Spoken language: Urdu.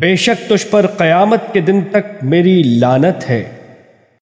بے شک تجھ پر قیامت کے دن تک میری لانت ہے۔